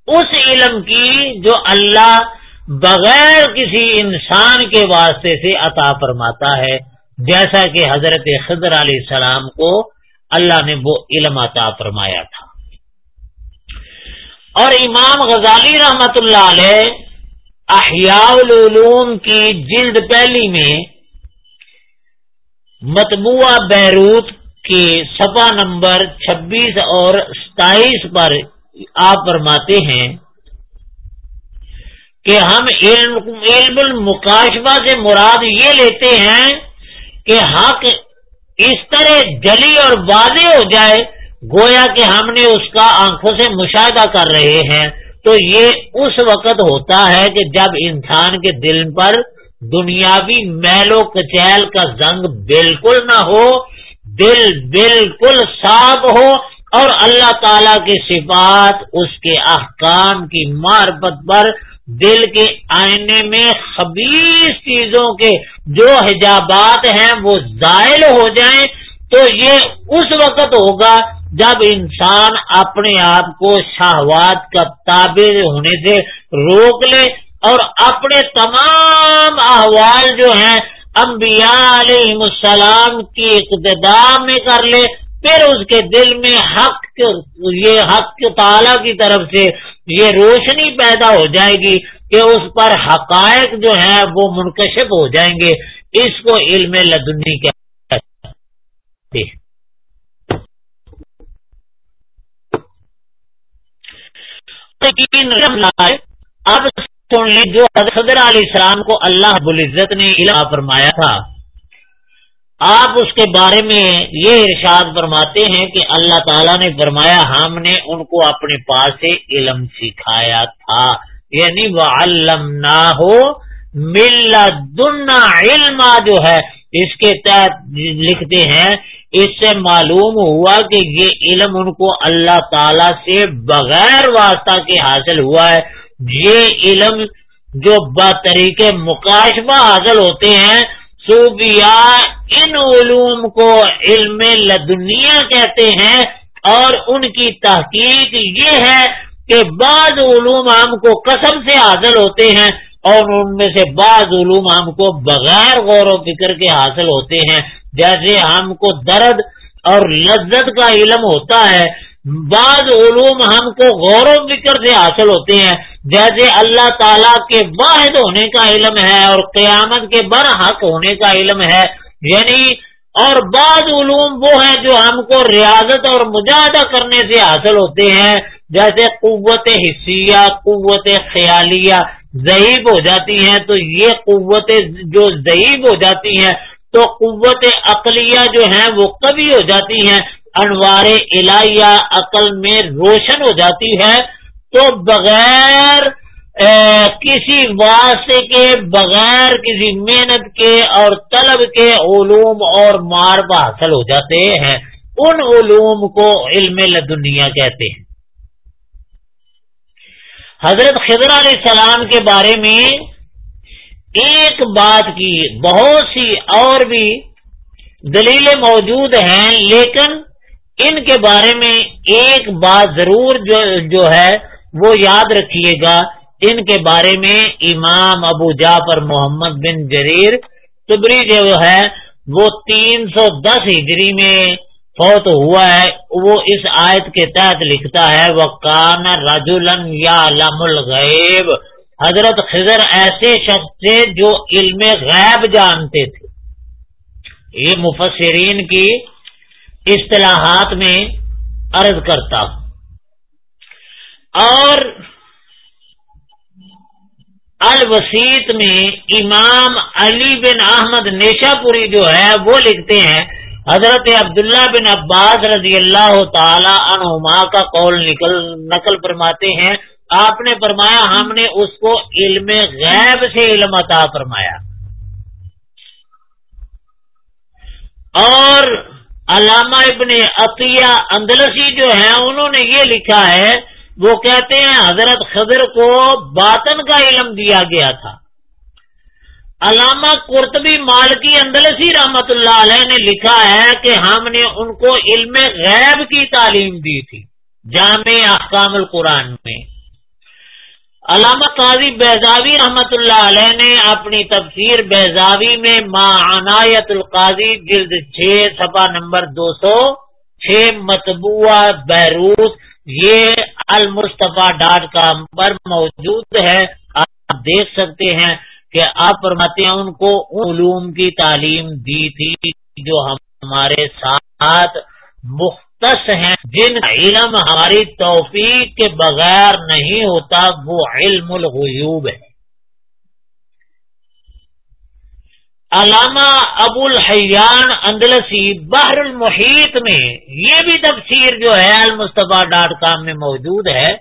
اس علم کی جو اللہ بغیر کسی انسان کے واسطے سے عطا فرماتا ہے۔ جیسا کہ حضرت خضر علیہ السلام کو اللہ نے وہ علم عطا فرمایا تھا۔ اور امام غزالی رحمت اللہ علیہ احیاء العلوم کی جلد پہلی میں متبوعہ بیروت کے سفا نمبر چھبیس اور ستائیس پر آپ فرماتے ہیں کہ ہم علم علم المکاشبہ سے مراد یہ لیتے ہیں کہ حق اس طرح جلی اور واضح ہو جائے گویا کہ ہم نے اس کا آنکھوں سے مشاہدہ کر رہے ہیں، تو یہ اس وقت ہوتا ہے کہ جب انسان کے دل پر دنیاوی میل و کچیل کا زنگ بالکل نہ ہو، دل بالکل صاف ہو اور اللہ تعالی کے صفات اس کے احکام کی مارفت پر دل کے آئینے میں خبیص چیزوں کے جو حجابات ہیں وہ زائل ہو جائیں، تو یہ اس وقت ہوگا جب انسان اپنے آپ کو شاہوات کا تابع ہونے سے روک لے اور اپنے تمام احوال جو ہیں انبیاء علیہ السلام کی اقتدام میں کر لے، پھر اس کے دل میں حق یہ حق تعالی کی طرف سے یہ روشنی پیدا ہو جائے گی کہ اس پر حقائق جو ہیں وہ منکشف ہو جائیں گے۔ اس کو علم لدنی کے اب سن لیں جو علیہ السلام کو اللہ بلعزت نے علم فرمایا تھا آپ اس کے بارے میں یہ ارشاد فرماتے ہیں کہ اللہ تعالیٰ نے فرمایا، ہم نے ان کو اپنے پاس سے علم سکھایا تھا۔ یعنی وہ علم نہ ہو مل علم جو ہے، اس کے تحت لکھتے ہیں اس سے معلوم ہوا کہ یہ علم ان کو اللہ تعالی سے بغیر واسطہ کے حاصل ہوا ہے۔ یہ علم جو بطریق مقاشبہ حاصل ہوتے ہیں صوبیاء ان علوم کو علم لدنیا کہتے ہیں اور ان کی تحقیق یہ ہے کہ بعض علوم ہم کو قسم سے حاصل ہوتے ہیں اور ان میں سے بعض علوم ہم کو بغیر غور و فکر کے حاصل ہوتے ہیں۔ جیسے ہم کو درد اور لذت کا علم ہوتا ہے، بعض علوم ہم کو غور و فکر سے حاصل ہوتے ہیں۔ جیسے اللہ تعالیٰ کے واحد ہونے کا علم ہے اور قیامت کے بر حق ہونے کا علم ہے۔ یعنی اور بعض علوم وہ ہیں جو ہم کو ریاضت اور مجاہدہ کرنے سے حاصل ہوتے ہیں۔ جیسے قوت حصیہ قوت خیالیہ ضعیب ہو جاتی ہیں۔ تو یہ قوتیں جو ضعیب ہو جاتی ہیں تو قوت عقلیہ جو ہیں وہ کبھی ہو جاتی ہیں، انوار الہیہ عقل میں روشن ہو جاتی ہے۔ تو بغیر کسی واسطے کے، بغیر کسی محنت کے اور طلب کے علوم اور مارب حاصل ہو جاتے ہیں۔ ان علوم کو علم لدنیا کہتے ہیں۔ حضرت خضر علیہ السلام کے بارے میں ایک بات کی بہت سی اور بھی دلیلیں موجود ہیں، لیکن ان کے بارے میں ایک بات ضرور جو جو ہے، وہ یاد رکھیے گا۔ ان کے بارے میں امام ابو جعفر محمد بن جریر تبری جو ہے، وہ تین سو دس ہجری میں فوت ہوا ہے۔ وہ اس آیت کے تحت لکھتا ہے وہ کان رجولن یا الغیب۔ حضرت خضر ایسے شخص تھے جو علم غیب جانتے تھے۔ یہ مفسرین کی اصطلاحات میں عرض کرتا ہوں۔ اور الوسیط میں امام علی بن احمد نیشا پوری جو ہے وہ لکھتے ہیں، حضرت عبداللہ بن عباس رضی اللہ تعالی عنہما کا قول نکل، نقل فرماتے ہیں۔ آپ نے فرمایا، ہم نے اس کو علم غیب سے علم عطا فرمایا۔ اور علامہ ابن عطیہ اندلسی جو ہے انہوں نے یہ لکھا ہے، وہ کہتے ہیں، حضرت خضر کو باطن کا علم دیا گیا تھا۔ علامہ قرطبی مالکی اندلسی رحمت اللہ علیہ نے لکھا ہے کہ ہم نے ان کو علم غیب کی تعلیم دی تھی، جامع احکام القرآن میں۔ علامہ قاضی بیزاوی رحمت اللہ علیہ نے اپنی تفسیر بیزاوی میں ما عنایت القاضی جلد چھ سفا نمبر دو سو چھ متبوع بیروت یہ المصطفیٰ ڈاٹ کام پر موجود ہے۔ آپ دیکھ سکتے ہیں کہ آپ فرماتے ہیں ان کو علوم کی تعلیم دی تھی جو ہمارے ساتھ مختص ہیں جن علم ہماری توفیق کے بغیر نہیں ہوتا، وہ علم الغیوب ہے۔ علامہ ابو الحیان اندلسی بحر المحیط میں یہ بھی تفسیر جو ہے المصطفیٰ ڈاٹ کام میں موجود ہے۔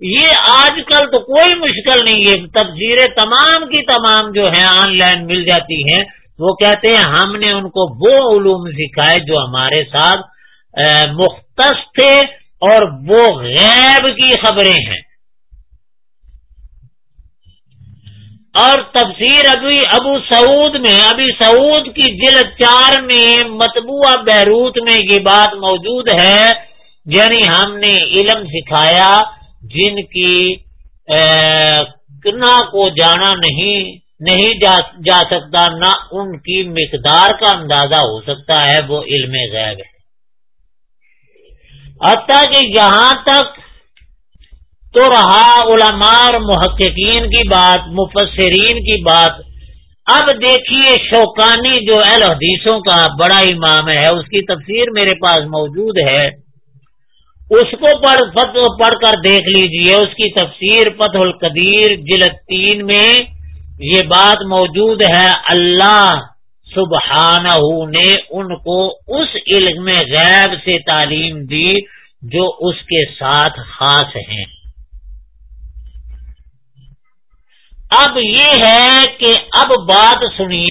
یہ آج کل تو کوئی مشکل نہیں ہے تفسیریں تمام کی تمام جو ہیں آن لائن مل جاتی ہیں۔ وہ کہتے ہیں ہم نے ان کو وہ علوم سکھائے جو ہمارے ساتھ مختص تھے اور وہ غیب کی خبریں ہیں۔ اور تفسیر ابھی ابو سعود میں، ابھی سعود کی جلد چار میں متبوع بیروت میں یہ بات موجود ہے۔ یعنی ہم نے علم سکھایا جن کی نہ کو جانا نہیں نہیں جا جا سکتا، نہ ان کی مقدار کا اندازہ ہو سکتا ہے، وہ علم غیب ہے۔ حتیٰ کہ یہاں تک تو رہا علماء اور محققین کی بات، مفسرین کی بات۔ اب دیکھیے شوکانی جو اہل حدیثوں کا بڑا امام ہے، اس کی تفسیر میرے پاس موجود ہے۔ اس کو پڑھ پڑھ کر دیکھ لیجیے، اس کی تفسیر فتح القدیر جلد تین میں یہ بات موجود ہے۔ اللہ سبحانہ نے ان کو اس علم غیب سے تعلیم دی جو اس کے ساتھ خاص ہیں۔ اب یہ ہے کہ اب بات سنیے۔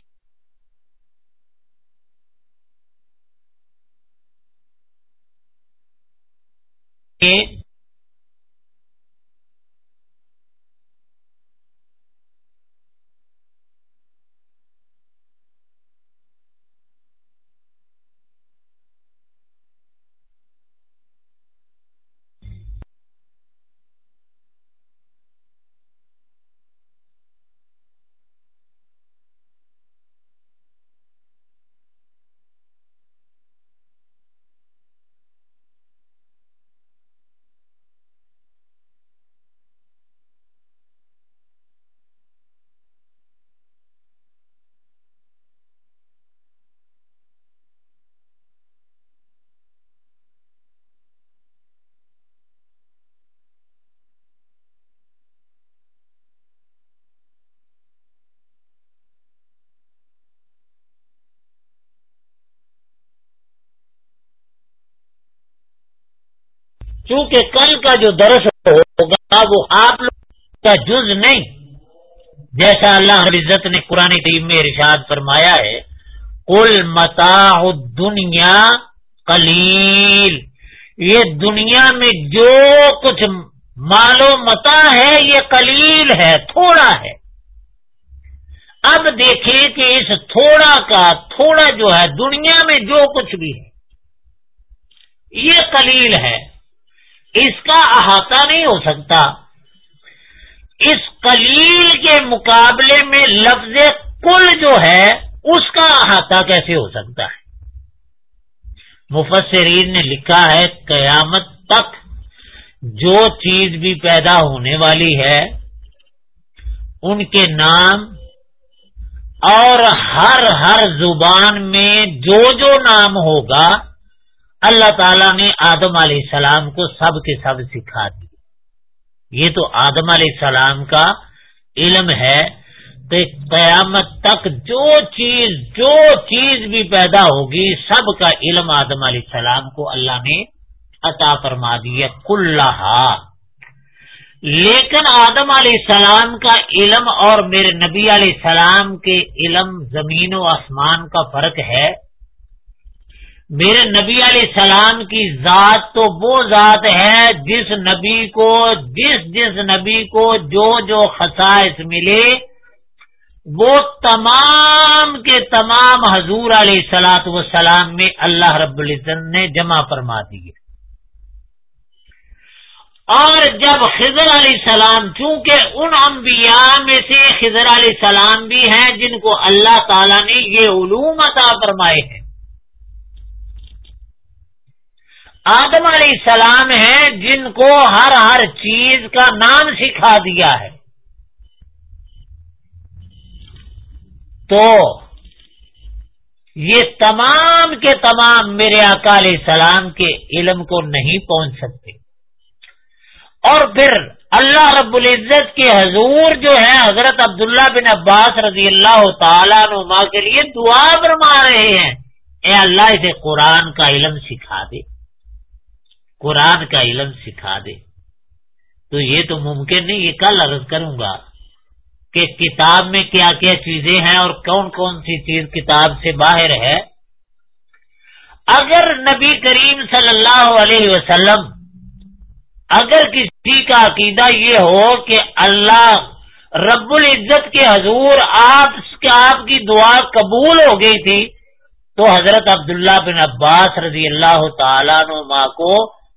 چونکہ کل کا جو درس ہوگا وہ آپ لوگ کا جز نہیں۔ جیسا اللہ عزت نے قرآن ٹیم میں ارشاد فرمایا ہے کل متا دنیا کلیل یہ دنیا میں جو کچھ مالو متا ہے، یہ کلیل ہے، تھوڑا ہے۔ اب دیکھیں کہ اس تھوڑا کا تھوڑا جو ہے، دنیا میں جو کچھ بھی ہے، یہ قلیل ہے۔ اس کا احاطہ نہیں ہو سکتا۔ اس قلیل کے مقابلے میں لفظ کل جو ہے، اس کا احاطہ کیسے ہو سکتا ہے؟ مفسرین نے لکھا ہے، قیامت تک جو چیز بھی پیدا ہونے والی ہے، ان کے نام اور ہر ہر زبان میں جو جو نام ہوگا اللہ تعالی نے آدم علیہ السلام کو سب کے سب سکھا دی۔ یہ تو آدم علیہ السلام کا علم ہے کہ قیامت تک جو چیز جو چیز بھی پیدا ہوگی، سب کا علم آدم علیہ السلام کو اللہ نے عطا فرما دیا کل لیکن آدم علیہ السلام کا علم اور میرے نبی علیہ السلام کے علم زمین و آسمان کا فرق ہے۔ میرے نبی علیہ السلام کی ذات تو وہ ذات ہے جس نبی کو جس جس نبی کو جو جو خصائص ملے وہ تمام کے تمام حضور علیہ السلاط وسلام میں اللہ رب العزت نے جمع فرما دیے اور جب خضر علیہ السلام، چونکہ ان انبیاء میں سے خضر علیہ السلام بھی ہیں جن کو اللہ تعالی نے یہ علوم عطا فرمائے ہیں آدم علیہ السلام ہیں جن کو ہر ہر چیز کا نام سکھا دیا ہے۔ تو یہ تمام کے تمام میرے آقا علیہ السلام کے علم کو نہیں پہنچ سکتے۔ اور پھر اللہ رب العزت کے حضور جو ہے حضرت عبداللہ بن عباس رضی اللہ تعالیٰ نما کے لیے دعا برما رہے ہیں۔ اے اللہ، اسے قرآن کا علم سکھا دے۔ قرآن کا علم سکھا دے۔ تو یہ تو ممکن نہیں، یہ کل عرض کروں گا کہ کتاب میں کیا کیا چیزیں ہیں اور کون کون سی چیز کتاب سے باہر ہے۔ اگر نبی کریم صلی اللہ علیہ وسلم اگر کسی کا عقیدہ یہ ہو کہ اللہ رب العزت کے حضور آپ آپ کی دعا قبول ہو گئی تھی، تو حضرت عبداللہ بن عباس رضی اللہ تعالیٰ نما کو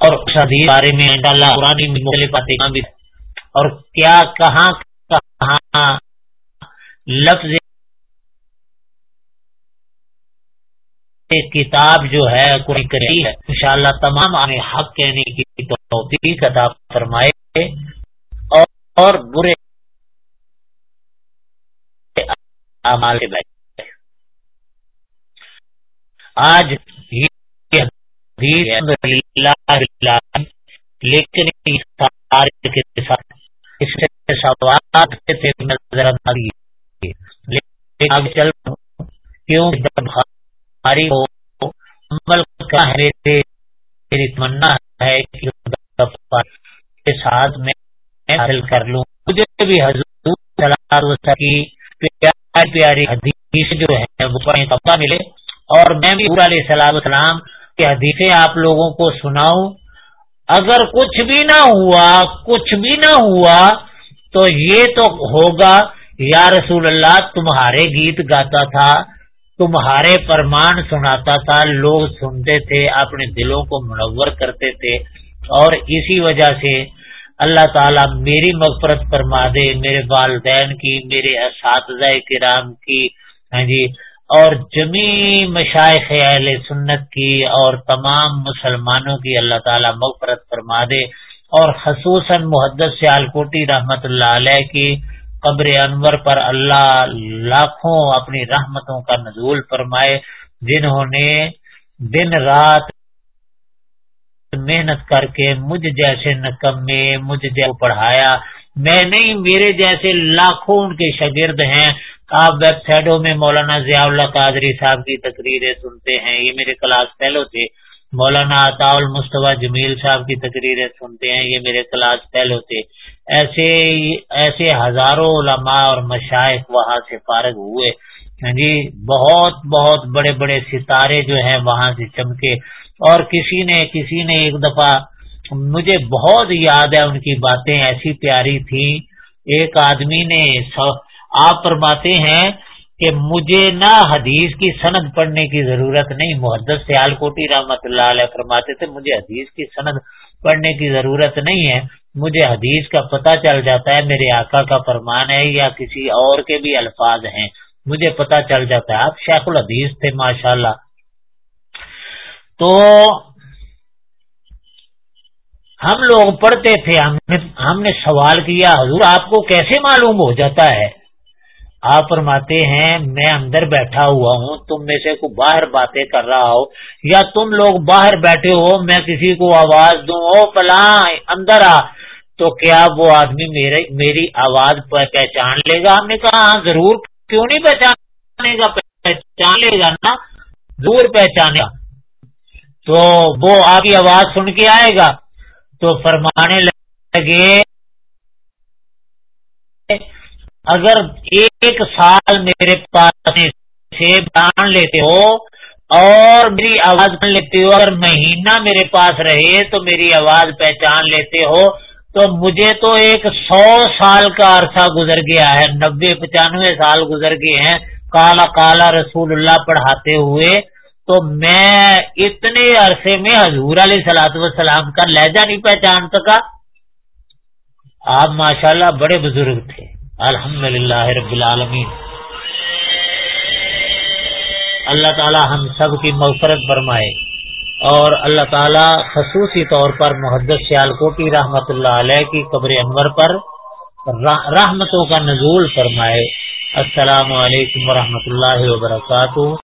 اور شادی بارے میں ڈالا پرانی مختلف باتیں اور کیا کہاں کہاں لفظ کتاب جو ہے کوئی کری ہے انشاءاللہ تمام آنے حق کہنے کی توفیق عطا فرمائے۔ اور برے آج لیکن میری تمنا ہے ساتھ میں حاصل کر لوں۔ مجھے بھی حضور کی پیاری حدیث جو ہے وہ ملے۔ اور میں بھی علیہ السلام السلام حدیثیں آپ لوگوں کو سناؤں۔ اگر کچھ بھی نہ ہوا، کچھ بھی نہ ہوا، تو یہ تو ہوگا، یا رسول اللہ، تمہارے گیت گاتا تھا، تمہارے فرمان سناتا تھا، لوگ سنتے تھے، اپنے دلوں کو منور کرتے تھے۔ اور اسی وجہ سے اللہ تعالیٰ میری مغفرت فرما دے، میرے والدین کی، میرے اساتذہ کرام کی۔ ہاں جی اور جمی مشائق اہل سنت کی اور تمام مسلمانوں کی اللہ تعالی مغفرت فرما دے اور خصوصاً محدث سیال کوٹی رحمت اللہ علیہ کی قبر انور پر اللہ لاکھوں اپنی رحمتوں کا نزول فرمائے، جنہوں نے دن رات محنت کر کے مجھ جیسے نکمے مجھ جیسے پڑھایا۔ میں نہیں، میرے جیسے لاکھوں ان کے شاگرد ہیں۔ آپ ویب سائٹوں میں مولانا ضیاء اللہ قادری صاحب کی تقریریں سنتے ہیں، یہ میرے کلاس فیلو تھے۔ مولانا عطا المصطفیٰ جمیل صاحب کی تقریریں سنتے ہیں، یہ میرے کلاس فیل ہوتے ایسے ایسے ہزاروں علماء اور مشائق وہاں سے فارغ ہوئے۔ ہاں جی بہت بہت بڑے بڑے ستارے جو ہیں وہاں سے چمکے۔ اور کسی نے کسی نے ایک دفعہ مجھے بہت یاد ہے ان کی باتیں ایسی پیاری تھیں۔ ایک آدمی نے آپ فرماتے ہیں کہ مجھے نہ حدیث کی سند پڑھنے کی ضرورت نہیں۔ محدث سیال کوٹی رحمت اللہ علیہ فرماتے تھے، مجھے حدیث کی سند پڑھنے کی ضرورت نہیں ہے۔ مجھے حدیث کا پتہ چل جاتا ہے، میرے آقا کا فرمان ہے یا کسی اور کے بھی الفاظ ہیں۔ مجھے پتا چل جاتا ہے، آپ شیخ الحدیث تھے ماشاء اللہ تو ہم لوگ پڑھتے تھے، ہم نے ہم نے سوال کیا، حضور آپ کو کیسے معلوم ہو جاتا ہے؟ آپ فرماتے ہیں، میں اندر بیٹھا ہوا ہوں، تم میں سے کوئی باہر باتیں کر رہا ہو، یا تم لوگ باہر بیٹھے ہو، میں کسی کو آواز دوں، او پلاں اندر آ تو کیا وہ آدمی میری آواز پہچان لے گا؟ ہم نے کہا ہاں ضرور، کیوں نہیں پہچانے گا؟ پہچان لے گا نا دور پہچانے گا تو وہ آپ کی آواز سن کے آئے گا، تو فرمانے لگے اگر ایک سال میرے پاس سے جان لیتے ہو اور میری آواز سن لیتے ہو، اگر مہینہ میرے پاس رہے تو میری آواز پہچان لیتے ہو، تو مجھے تو ایک سو سال کا عرصہ گزر گیا ہے نبے پچانوے سال گزر گئے ہیں، کالا کالا رسول اللہ پڑھاتے ہوئے۔ تو میں اتنے عرصے میں حضور علیہ سلاۃ وسلام کا لہجہ نہیں پہچان سکا۔ آپ ماشاءاللہ بڑے بزرگ تھے۔ الحمد للہ رب العالمین۔ اللہ تعالی ہم سب کی مغفرت فرمائے اور اللہ تعالی خصوصی طور پر محدث سیال کوٹی رحمت اللہ علیہ کی قبر انور پر رحمتوں کا نزول فرمائے۔ السلام علیکم ورحمۃ اللہ وبرکاتہ۔